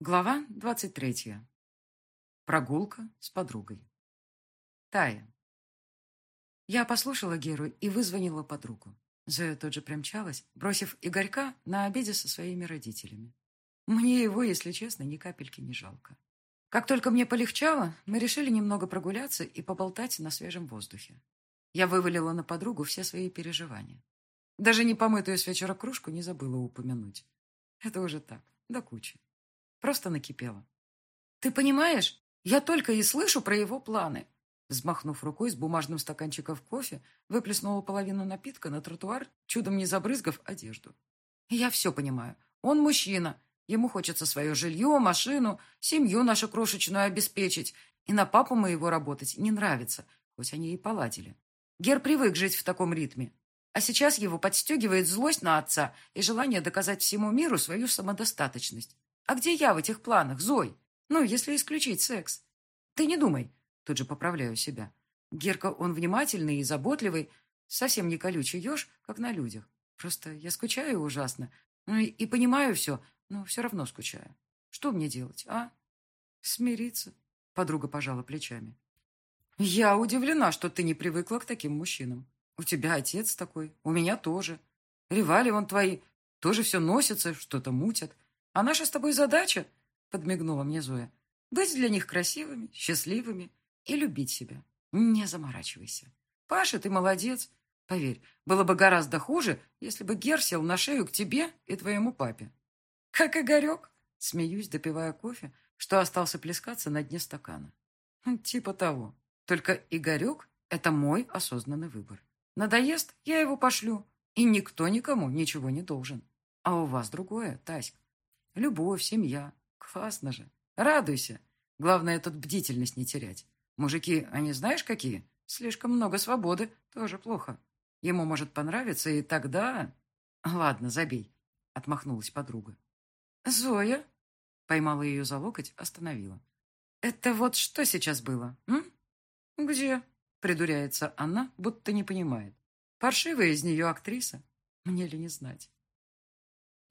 Глава двадцать третья. Прогулка с подругой. Тая. Я послушала Геру и вызвонила подругу. Зоя тут же примчалась, бросив Игорька на обеде со своими родителями. Мне его, если честно, ни капельки не жалко. Как только мне полегчало, мы решили немного прогуляться и поболтать на свежем воздухе. Я вывалила на подругу все свои переживания. Даже не помытую с вечера кружку не забыла упомянуть. Это уже так, до кучи. Просто накипело. «Ты понимаешь, я только и слышу про его планы». Взмахнув рукой с бумажным стаканчиком кофе, выплеснула половину напитка на тротуар, чудом не забрызгав одежду. «Я все понимаю. Он мужчина. Ему хочется свое жилье, машину, семью нашу крошечную обеспечить. И на папу моего работать не нравится, хоть они и поладили. Гер привык жить в таком ритме. А сейчас его подстегивает злость на отца и желание доказать всему миру свою самодостаточность. А где я в этих планах, Зой? Ну, если исключить секс. Ты не думай. Тут же поправляю себя. Герка, он внимательный и заботливый, совсем не колючий еж, как на людях. Просто я скучаю ужасно. Ну и, и понимаю все, но все равно скучаю. Что мне делать, а? Смириться. Подруга пожала плечами. Я удивлена, что ты не привыкла к таким мужчинам. У тебя отец такой, у меня тоже. Ревали он твои, тоже все носятся, что-то мутят. А наша с тобой задача, подмигнула мне Зоя, быть для них красивыми, счастливыми и любить себя. Не заморачивайся. Паша, ты молодец. Поверь, было бы гораздо хуже, если бы Гер сел на шею к тебе и твоему папе. Как Игорек, смеюсь, допивая кофе, что остался плескаться на дне стакана. Типа того. Только Игорек — это мой осознанный выбор. Надоест, я его пошлю. И никто никому ничего не должен. А у вас другое, Таська. Любовь, семья. Классно же. Радуйся. Главное тут бдительность не терять. Мужики, они знаешь какие? Слишком много свободы. Тоже плохо. Ему может понравиться, и тогда... Ладно, забей. Отмахнулась подруга. Зоя? Поймала ее за локоть, остановила. Это вот что сейчас было, м? Где? Придуряется она, будто не понимает. Паршивая из нее актриса. Мне ли не знать?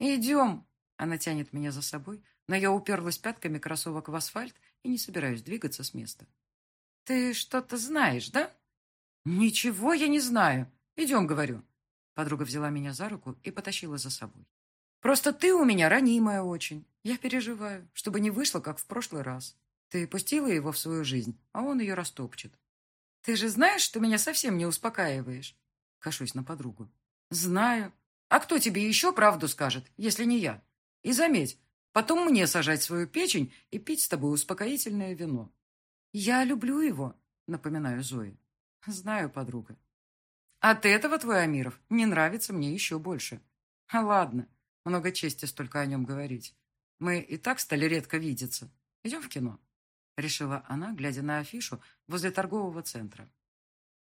«Идем!» Она тянет меня за собой, но я уперлась пятками кроссовок в асфальт и не собираюсь двигаться с места. «Ты что-то знаешь, да?» «Ничего я не знаю. Идем, говорю». Подруга взяла меня за руку и потащила за собой. «Просто ты у меня ранимая очень. Я переживаю, чтобы не вышло, как в прошлый раз. Ты пустила его в свою жизнь, а он ее растопчет. Ты же знаешь, что меня совсем не успокаиваешь?» Кашусь на подругу. «Знаю. А кто тебе еще правду скажет, если не я?» И заметь, потом мне сажать свою печень и пить с тобой успокоительное вино. Я люблю его, напоминаю Зои. Знаю, подруга. От этого твой Амиров не нравится мне еще больше. А ладно, много чести столько о нем говорить. Мы и так стали редко видеться. Идем в кино. Решила она, глядя на афишу возле торгового центра.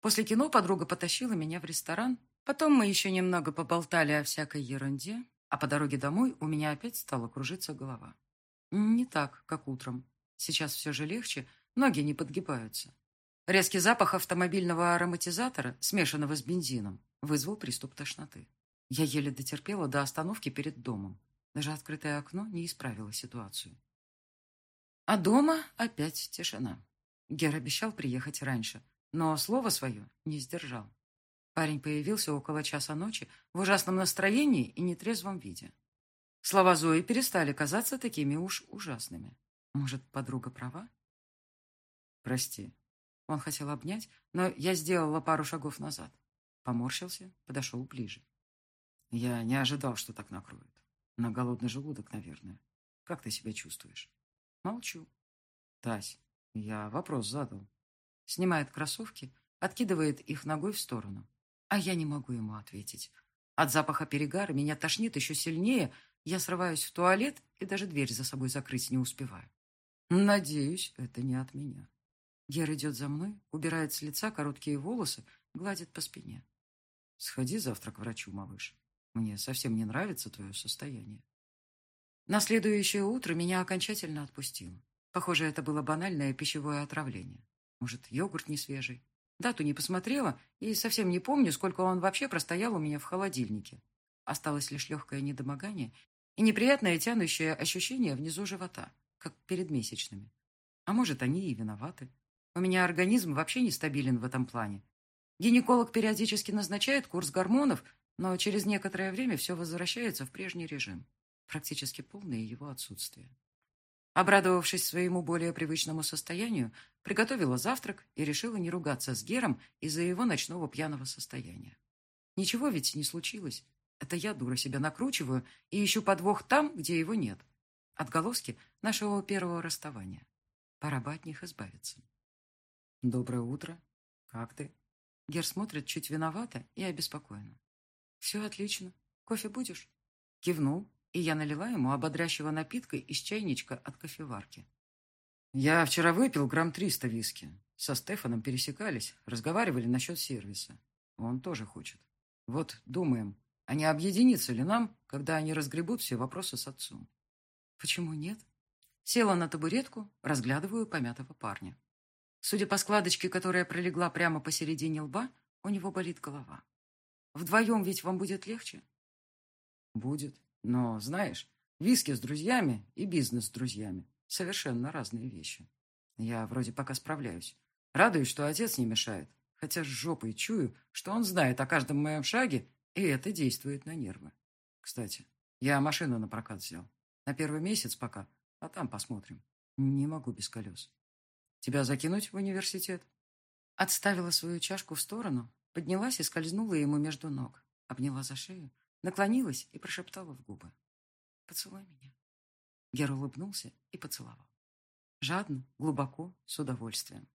После кино подруга потащила меня в ресторан. Потом мы еще немного поболтали о всякой ерунде, а по дороге домой у меня опять стала кружиться голова. Не так, как утром. Сейчас все же легче, ноги не подгибаются. Резкий запах автомобильного ароматизатора, смешанного с бензином, вызвал приступ тошноты. Я еле дотерпела до остановки перед домом. Даже открытое окно не исправило ситуацию. А дома опять тишина. Гер обещал приехать раньше, но слово свое не сдержал. Парень появился около часа ночи в ужасном настроении и нетрезвом виде. Слова Зои перестали казаться такими уж ужасными. Может, подруга права? Прости. Он хотел обнять, но я сделала пару шагов назад. Поморщился, подошел ближе. Я не ожидал, что так накроет. На голодный желудок, наверное. Как ты себя чувствуешь? Молчу. Тась, я вопрос задал. Снимает кроссовки, откидывает их ногой в сторону. А я не могу ему ответить. От запаха перегара меня тошнит еще сильнее. Я срываюсь в туалет и даже дверь за собой закрыть не успеваю. Надеюсь, это не от меня. Гер идет за мной, убирает с лица короткие волосы, гладит по спине. Сходи завтра к врачу, малыш. Мне совсем не нравится твое состояние. На следующее утро меня окончательно отпустило. Похоже, это было банальное пищевое отравление. Может, йогурт не свежий, Дату не посмотрела и совсем не помню, сколько он вообще простоял у меня в холодильнике. Осталось лишь легкое недомогание и неприятное тянущее ощущение внизу живота, как перед месячными. А может, они и виноваты. У меня организм вообще нестабилен в этом плане. Гинеколог периодически назначает курс гормонов, но через некоторое время все возвращается в прежний режим. Практически полное его отсутствие. Обрадовавшись своему более привычному состоянию, приготовила завтрак и решила не ругаться с Гером из-за его ночного пьяного состояния. Ничего ведь не случилось. Это я, дура, себя накручиваю и ищу подвох там, где его нет. Отголоски нашего первого расставания. Пора бы от них избавиться. «Доброе утро. Как ты?» Гер смотрит чуть виновато и обеспокоенно. «Все отлично. Кофе будешь?» Кивнул, и я налила ему ободрящего напитка из чайничка от кофеварки. Я вчера выпил грамм триста виски. Со Стефаном пересекались, разговаривали насчет сервиса. Он тоже хочет. Вот думаем, а не объединиться ли нам, когда они разгребут все вопросы с отцом? Почему нет? Села на табуретку, разглядываю помятого парня. Судя по складочке, которая пролегла прямо посередине лба, у него болит голова. Вдвоем ведь вам будет легче? Будет. Но, знаешь, виски с друзьями и бизнес с друзьями – совершенно разные вещи. Я вроде пока справляюсь. Радуюсь, что отец не мешает, хотя с жопой чую, что он знает о каждом моем шаге, и это действует на нервы. Кстати, я машину на прокат взял. На первый месяц пока, а там посмотрим. Не могу без колес. Тебя закинуть в университет? Отставила свою чашку в сторону, поднялась и скользнула ему между ног, обняла за шею, наклонилась и прошептала в губы. «Поцелуй меня». Гер улыбнулся и поцеловал. Жадно, глубоко, с удовольствием.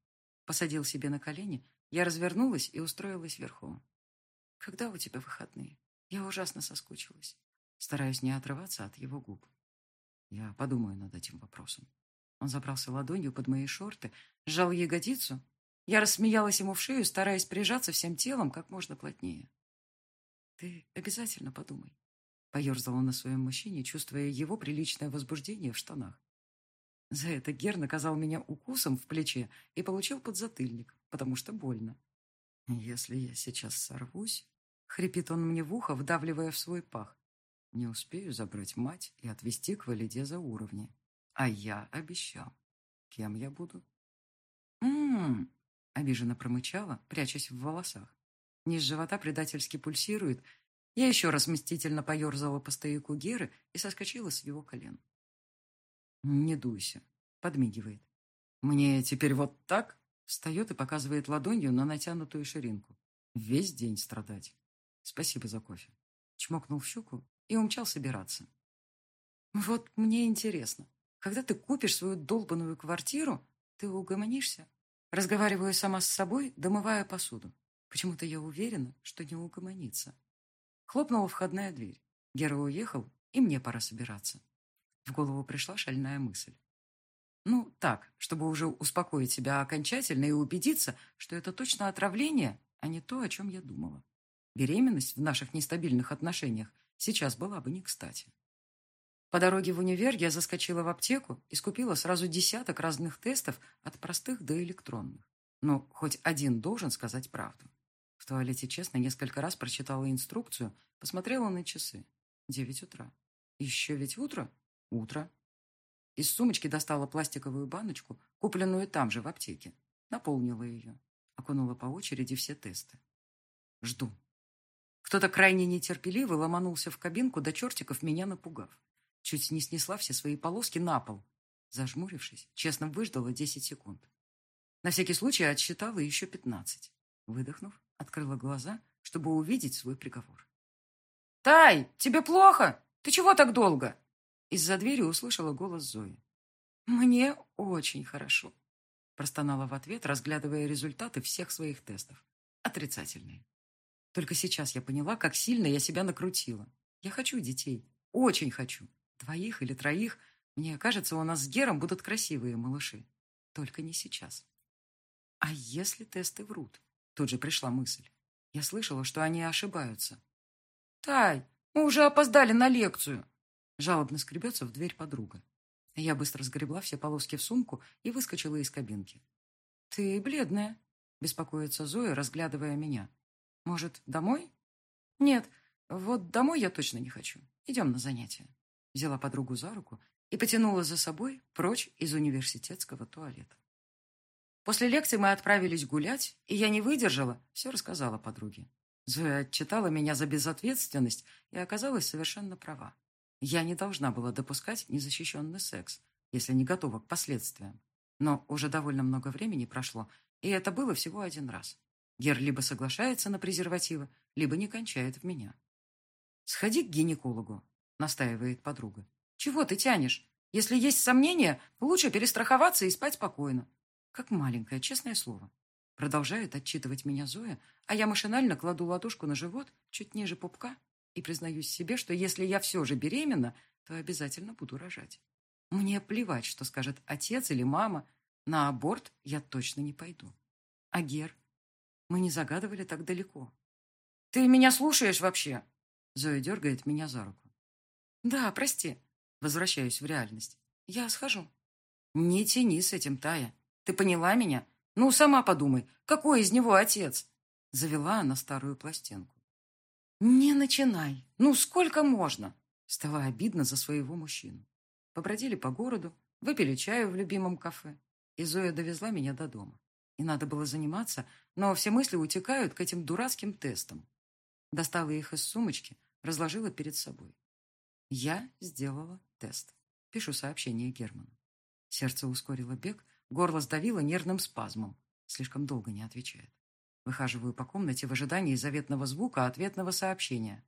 Посадил себе на колени, я развернулась и устроилась верхом. «Когда у тебя выходные? Я ужасно соскучилась». Стараюсь не отрываться от его губ. Я подумаю над этим вопросом. Он забрался ладонью под мои шорты, сжал ягодицу. Я рассмеялась ему в шею, стараясь прижаться всем телом как можно плотнее. «Ты обязательно подумай», — поерзала на своем мужчине, чувствуя его приличное возбуждение в штанах. За это Гер наказал меня укусом в плече и получил подзатыльник, потому что больно. «Если я сейчас сорвусь», — хрипит он мне в ухо, вдавливая в свой пах, «не успею забрать мать и отвезти к Валиде за уровни. А я обещал. Кем я буду?» «М-м-м», обиженно промычала, прячась в волосах. Низ живота предательски пульсирует. Я еще раз мстительно поерзала по стояку Геры и соскочила с его колен. «Не дуйся», — подмигивает. «Мне теперь вот так?» Встает и показывает ладонью на натянутую ширинку. Весь день страдать. Спасибо за кофе. Чмокнул в щеку и умчал собираться. Вот мне интересно, когда ты купишь свою долбанную квартиру, ты угомонишься? Разговариваю сама с собой, домывая посуду. Почему-то я уверена, что не угомонится. Хлопнула входная дверь. Гера уехал, и мне пора собираться. В голову пришла шальная мысль. Ну, так, чтобы уже успокоить себя окончательно и убедиться, что это точно отравление, а не то, о чем я думала. Беременность в наших нестабильных отношениях сейчас была бы не кстати. По дороге в универ я заскочила в аптеку и скупила сразу десяток разных тестов от простых до электронных. Но хоть один должен сказать правду. Туалете честно несколько раз прочитала инструкцию, посмотрела на часы. Девять утра. Еще ведь утро? Утро. Из сумочки достала пластиковую баночку, купленную там же, в аптеке. Наполнила ее. Окунула по очереди все тесты. Жду. Кто-то крайне нетерпеливый ломанулся в кабинку до чертиков, меня напугав. Чуть не снесла все свои полоски на пол. Зажмурившись, честно выждала десять секунд. На всякий случай отсчитала еще пятнадцать. Выдохнув, Открыла глаза, чтобы увидеть свой приговор. «Тай, тебе плохо? Ты чего так долго?» Из-за двери услышала голос Зои. «Мне очень хорошо», – простонала в ответ, разглядывая результаты всех своих тестов. Отрицательные. Только сейчас я поняла, как сильно я себя накрутила. Я хочу детей. Очень хочу. Двоих или троих. Мне кажется, у нас с Гером будут красивые малыши. Только не сейчас. А если тесты врут? Тут же пришла мысль. Я слышала, что они ошибаются. «Тай, мы уже опоздали на лекцию!» Жалобно скребется в дверь подруга. Я быстро сгребла все полоски в сумку и выскочила из кабинки. «Ты бледная», — беспокоится Зоя, разглядывая меня. «Может, домой?» «Нет, вот домой я точно не хочу. Идем на занятия». взяла подругу за руку и потянула за собой прочь из университетского туалета. После лекции мы отправились гулять, и я не выдержала, все рассказала подруге. Зоя отчитала меня за безответственность и оказалась совершенно права. Я не должна была допускать незащищенный секс, если не готова к последствиям. Но уже довольно много времени прошло, и это было всего один раз. Гер либо соглашается на презервативы, либо не кончает в меня. «Сходи к гинекологу», — настаивает подруга. «Чего ты тянешь? Если есть сомнения, лучше перестраховаться и спать спокойно. Как маленькое, честное слово. Продолжает отчитывать меня Зоя, а я машинально кладу ладошку на живот чуть ниже пупка и признаюсь себе, что если я все же беременна, то обязательно буду рожать. Мне плевать, что скажет отец или мама. На аборт я точно не пойду. А Гер? Мы не загадывали так далеко. «Ты меня слушаешь вообще?» Зоя дергает меня за руку. «Да, прости». Возвращаюсь в реальность. «Я схожу». «Не тяни с этим, Тая. Ты поняла меня? Ну, сама подумай, какой из него отец?» Завела она старую пластинку. «Не начинай! Ну, сколько можно?» Стало обидно за своего мужчину. Побродили по городу, выпили чаю в любимом кафе, и Зоя довезла меня до дома. И надо было заниматься, но все мысли утекают к этим дурацким тестам. Достала их из сумочки, разложила перед собой. Я сделала тест. Пишу сообщение Герману. Сердце ускорило бег, горло сдавило нервным спазмом. Слишком долго не отвечает. Выхаживаю по комнате в ожидании заветного звука ответного сообщения.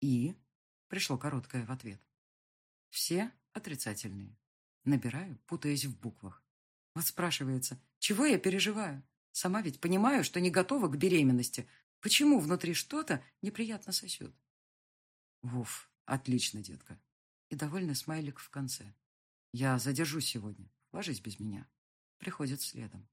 «И?» — пришло короткое в ответ. «Все отрицательные». Набираю, путаясь в буквах. Вот спрашивается, чего я переживаю? Сама ведь понимаю, что не готова к беременности. Почему внутри что-то неприятно сосет? Уф, отлично, детка. И довольный смайлик в конце. Я задержусь сегодня. Ложись без меня. Приходит следом.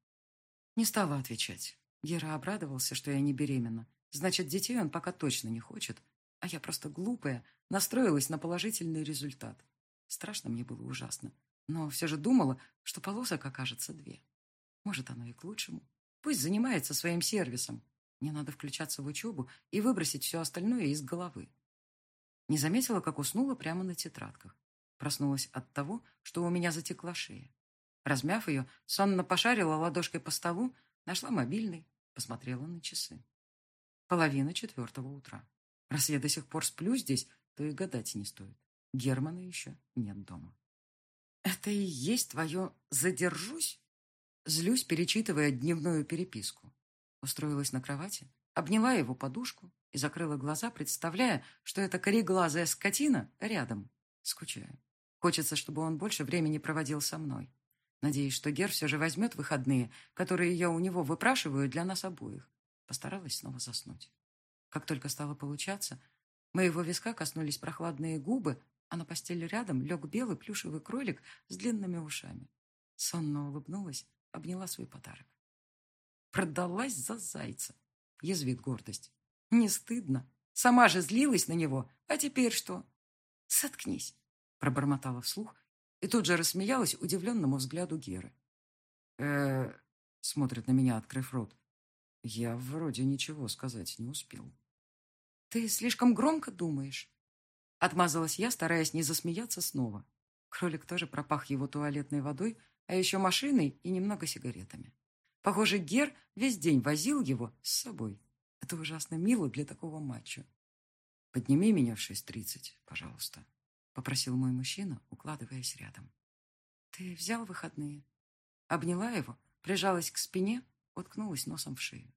Не стала отвечать. Гера обрадовался, что я не беременна. Значит, детей он пока точно не хочет. А я просто глупая, настроилась на положительный результат. Страшно мне было ужасно. Но все же думала, что полосок окажется две. Может, оно и к лучшему. Пусть занимается своим сервисом. Мне надо включаться в учебу и выбросить все остальное из головы. Не заметила, как уснула прямо на тетрадках. Проснулась от того, что у меня затекла шея. Размяв ее, сонно пошарила ладошкой по столу, нашла мобильный, Посмотрела на часы. Половина четвертого утра. Раз я до сих пор сплю здесь, то и гадать не стоит. Германа еще нет дома. Это и есть твое «задержусь»? Злюсь, перечитывая дневную переписку. Устроилась на кровати, обняла его подушку и закрыла глаза, представляя, что эта кореглазая скотина рядом. Скучаю. Хочется, чтобы он больше времени проводил со мной. Надеюсь, что Гер все же возьмет выходные, которые я у него выпрашиваю для нас обоих. Постаралась снова заснуть. Как только стало получаться, моего виска коснулись прохладные губы, а на постели рядом лег белый плюшевый кролик с длинными ушами. Сонно улыбнулась, обняла свой подарок. Продалась за зайца. Язвит гордость. Не стыдно. Сама же злилась на него. А теперь что? Соткнись, пробормотала вслух и тут же рассмеялась удивленному взгляду Геры. э смотрит на меня, открыв рот. Я вроде ничего сказать не успел. «Ты слишком громко думаешь?» Отмазалась я, стараясь не засмеяться снова. Кролик тоже пропах его туалетной водой, а еще машиной и немного сигаретами. Похоже, Гер весь день возил его с собой. Это ужасно мило для такого матча. «Подними меня в шесть тридцать, пожалуйста», — попросил мой мужчина, укладываясь рядом. «Ты взял выходные?» Обняла его, прижалась к спине, уткнулась носом в шею.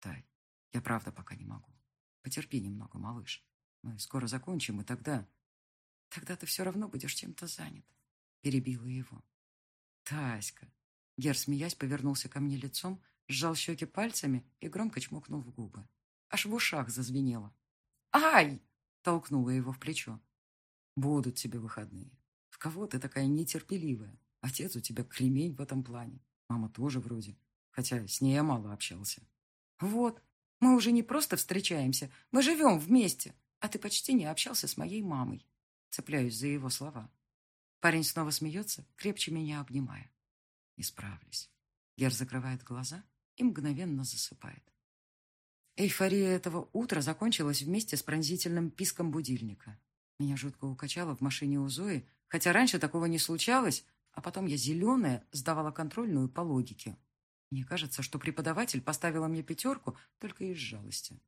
«Тай, я правда пока не могу. Потерпи немного, малыш. Мы скоро закончим, и тогда...» «Тогда ты все равно будешь чем-то занят», — перебила его. «Таська!» Гер, смеясь, повернулся ко мне лицом, сжал щеки пальцами и громко чмокнул в губы. Аж в ушах зазвенело. «Ай!» — толкнула его в плечо. Будут тебе выходные. В кого ты такая нетерпеливая? Отец у тебя кремень в этом плане. Мама тоже вроде. Хотя с ней я мало общался. Вот, мы уже не просто встречаемся, мы живем вместе. А ты почти не общался с моей мамой. Цепляюсь за его слова. Парень снова смеется, крепче меня обнимая. Исправлюсь. Гер закрывает глаза и мгновенно засыпает. Эйфория этого утра закончилась вместе с пронзительным писком будильника. Меня жутко укачало в машине у Зои, хотя раньше такого не случалось, а потом я зеленая сдавала контрольную по логике. Мне кажется, что преподаватель поставила мне пятерку только из жалости.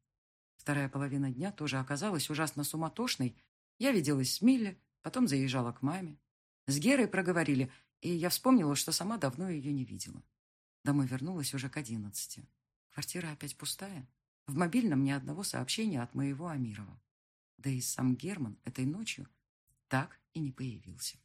Вторая половина дня тоже оказалась ужасно суматошной. Я виделась с Милли, потом заезжала к маме. С Герой проговорили, и я вспомнила, что сама давно ее не видела. Домой вернулась уже к одиннадцати. Квартира опять пустая. В мобильном ни одного сообщения от моего Амирова. Да и сам Герман этой ночью так и не появился.